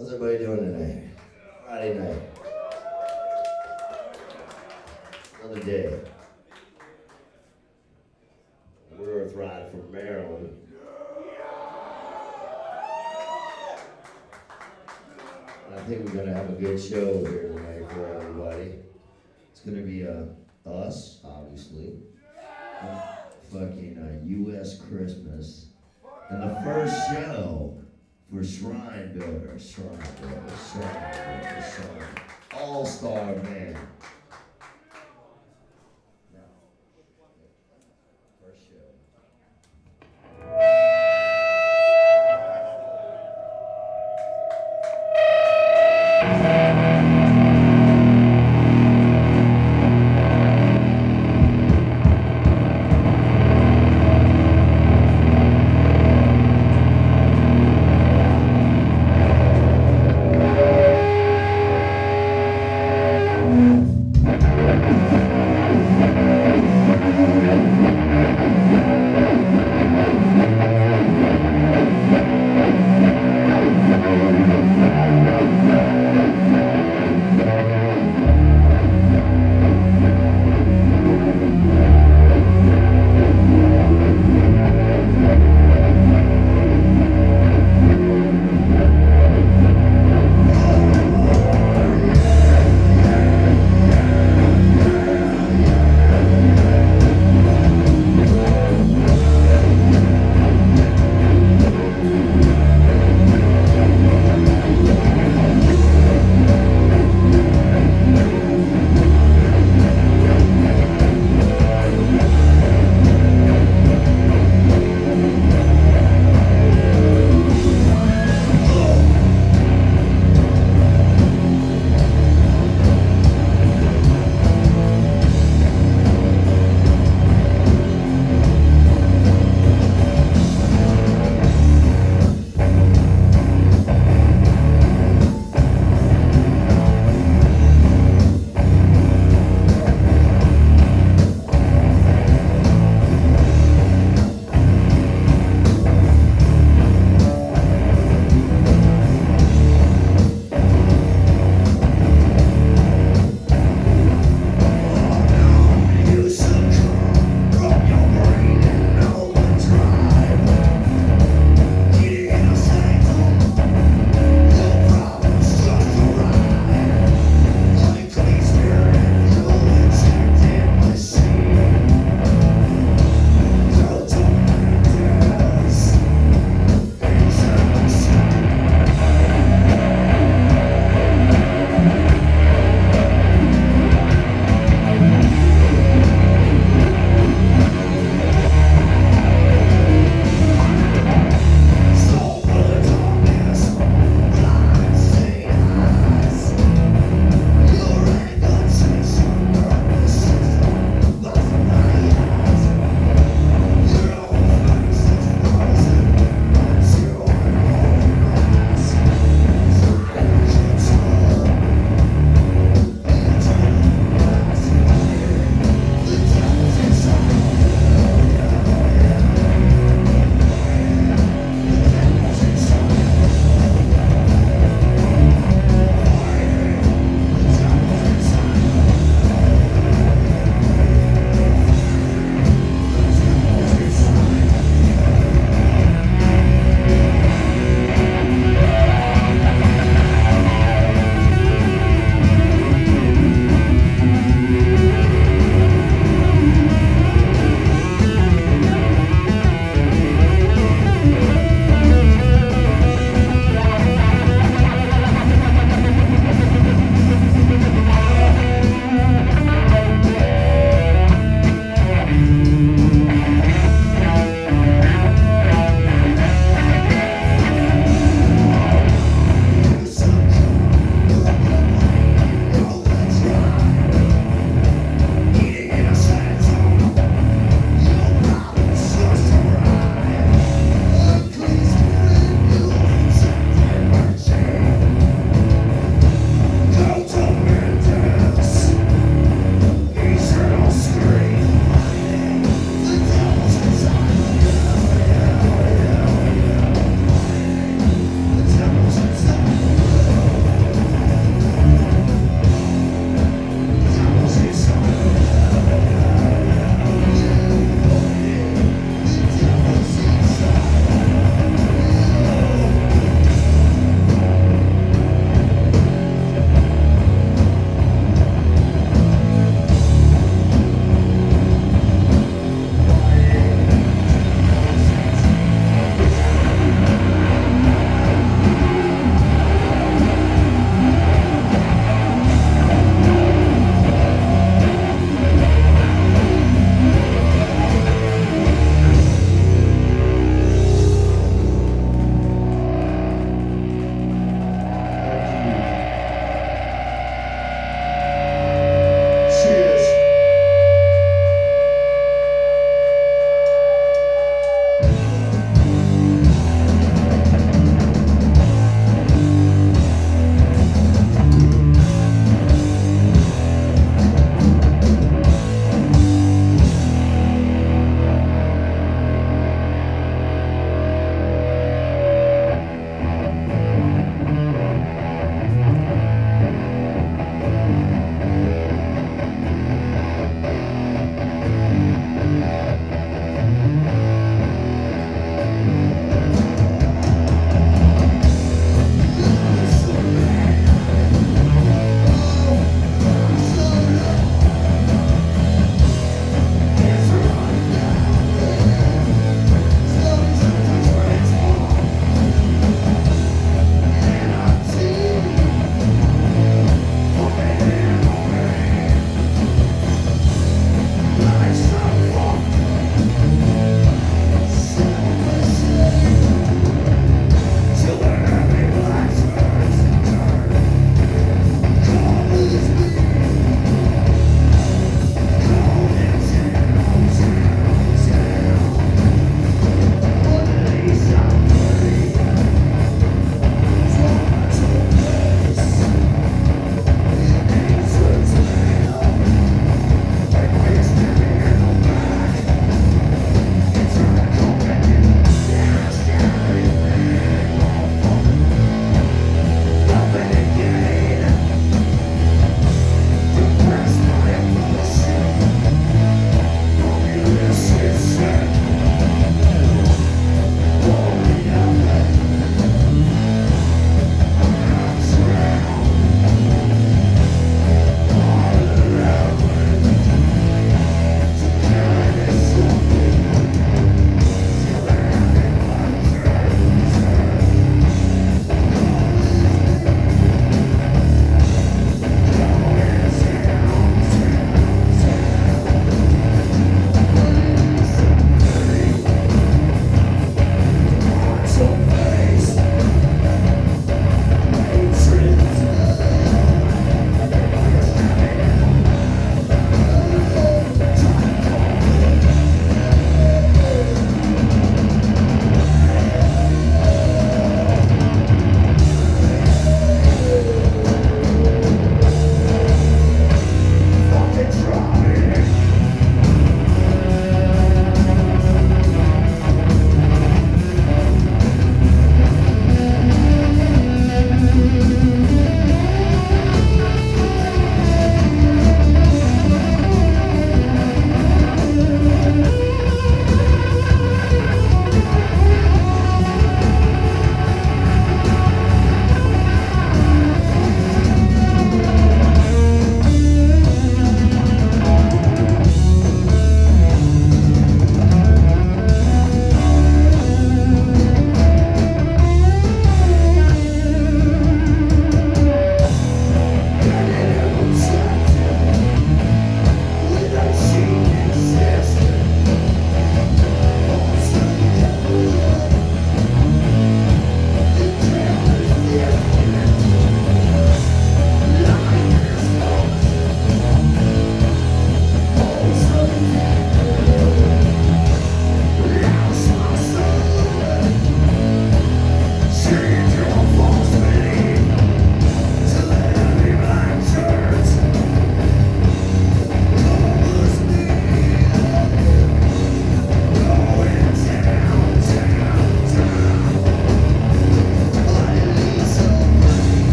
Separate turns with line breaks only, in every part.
How's everybody doing tonight? Friday night. Another day. We're Earthride from Maryland. And I think we're gonna have a good show here tonight for everybody. It's gonna be uh, us, obviously. uh, fucking uh, U.S. Christmas. And the first show for Shrinebuilder, Shrine Builder, Shrinebuilder, Shrine. All Star Man.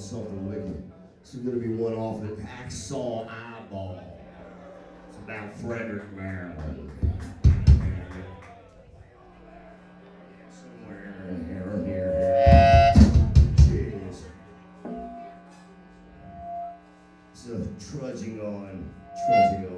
It's Something Wicked. This is gonna be one off of Hacksaw Eyeball. It's about Frederick, Maryland. Somewhere in here, here. Cheers. So trudging on, trudging on.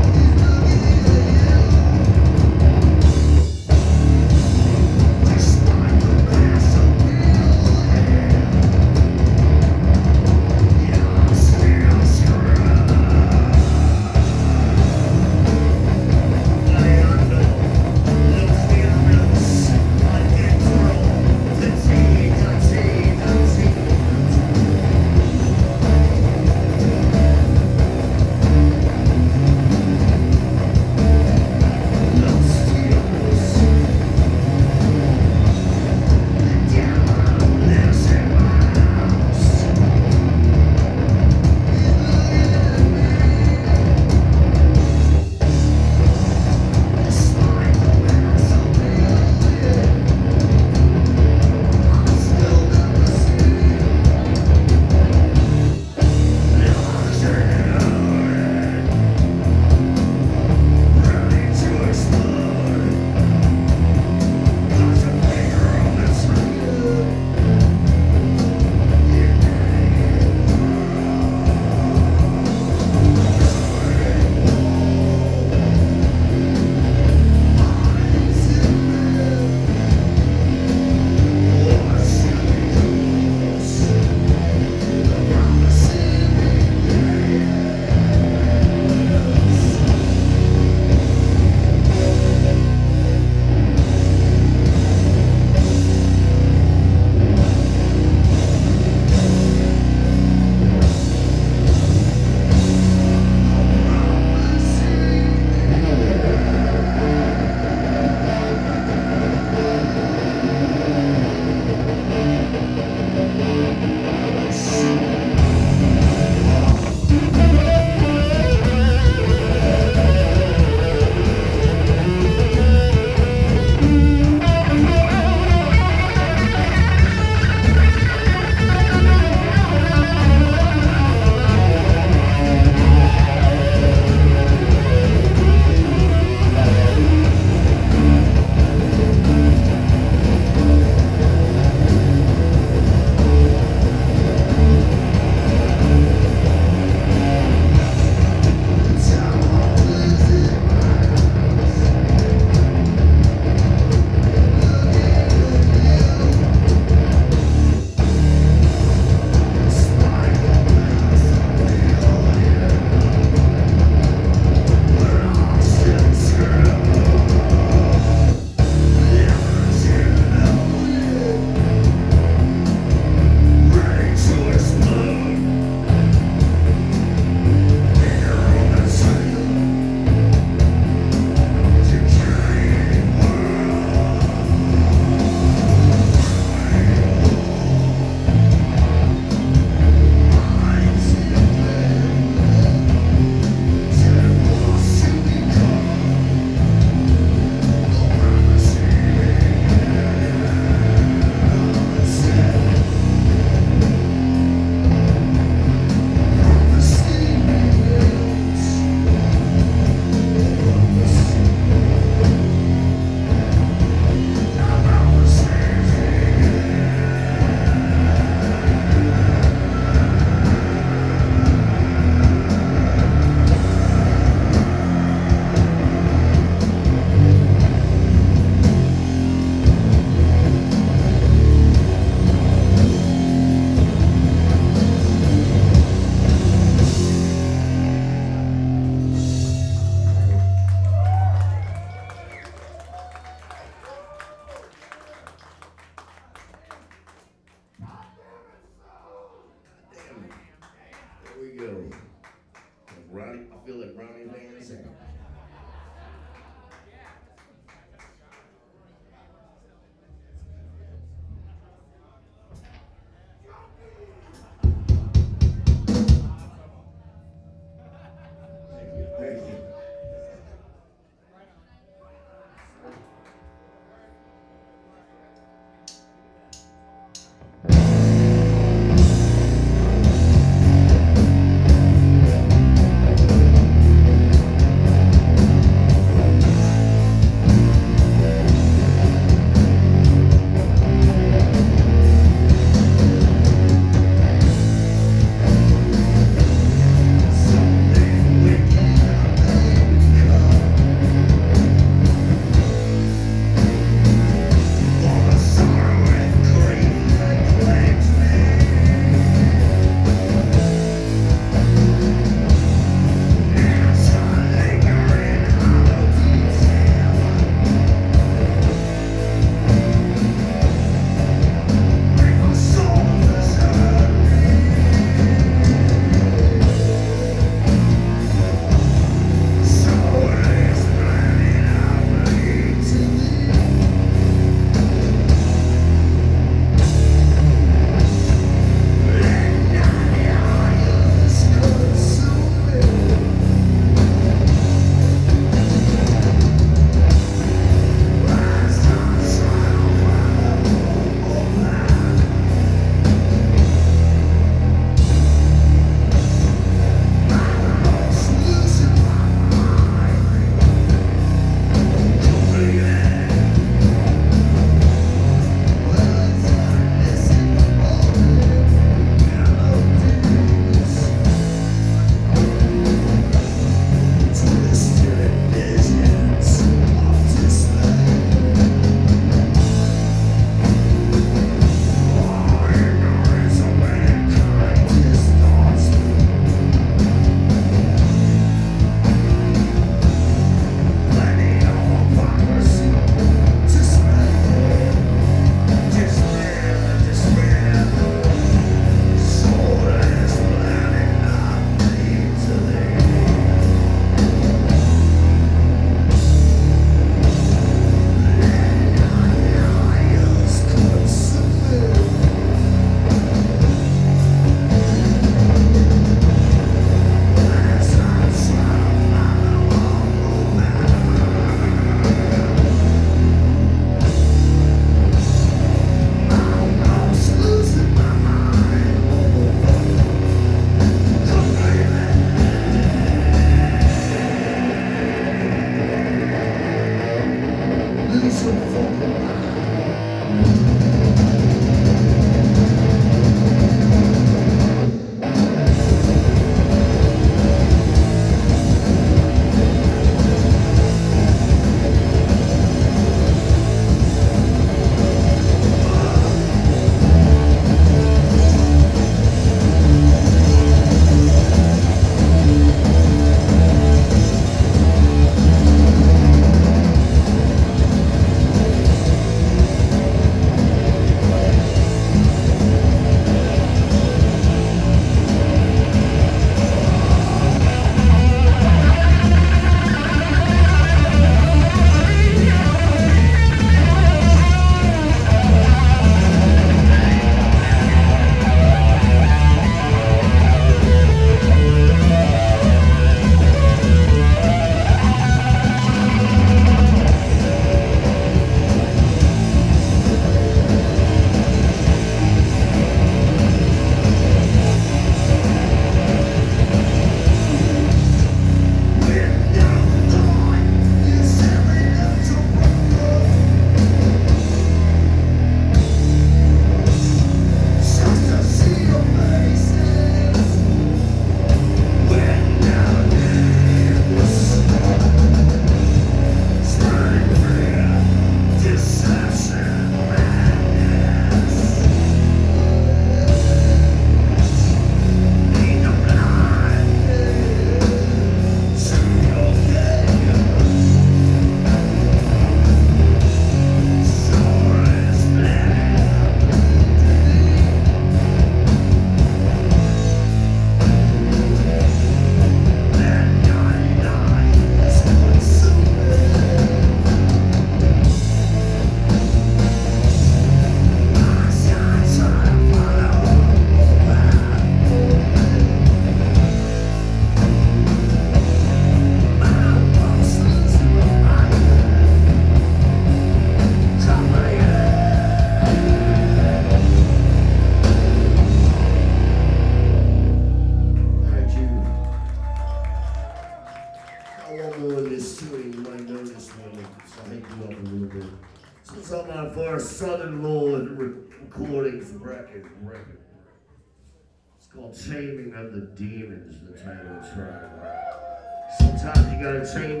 Thank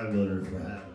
Shrinebuilder for having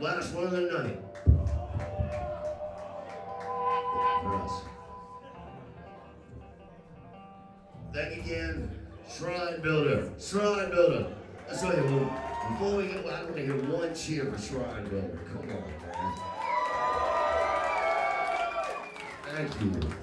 Last one of the night. For us. Thank again, Shrinebuilder. Shrine Builder. Let's you, well, before we get, I want to hear one cheer for Shrinebuilder. Come on, man. Thank you.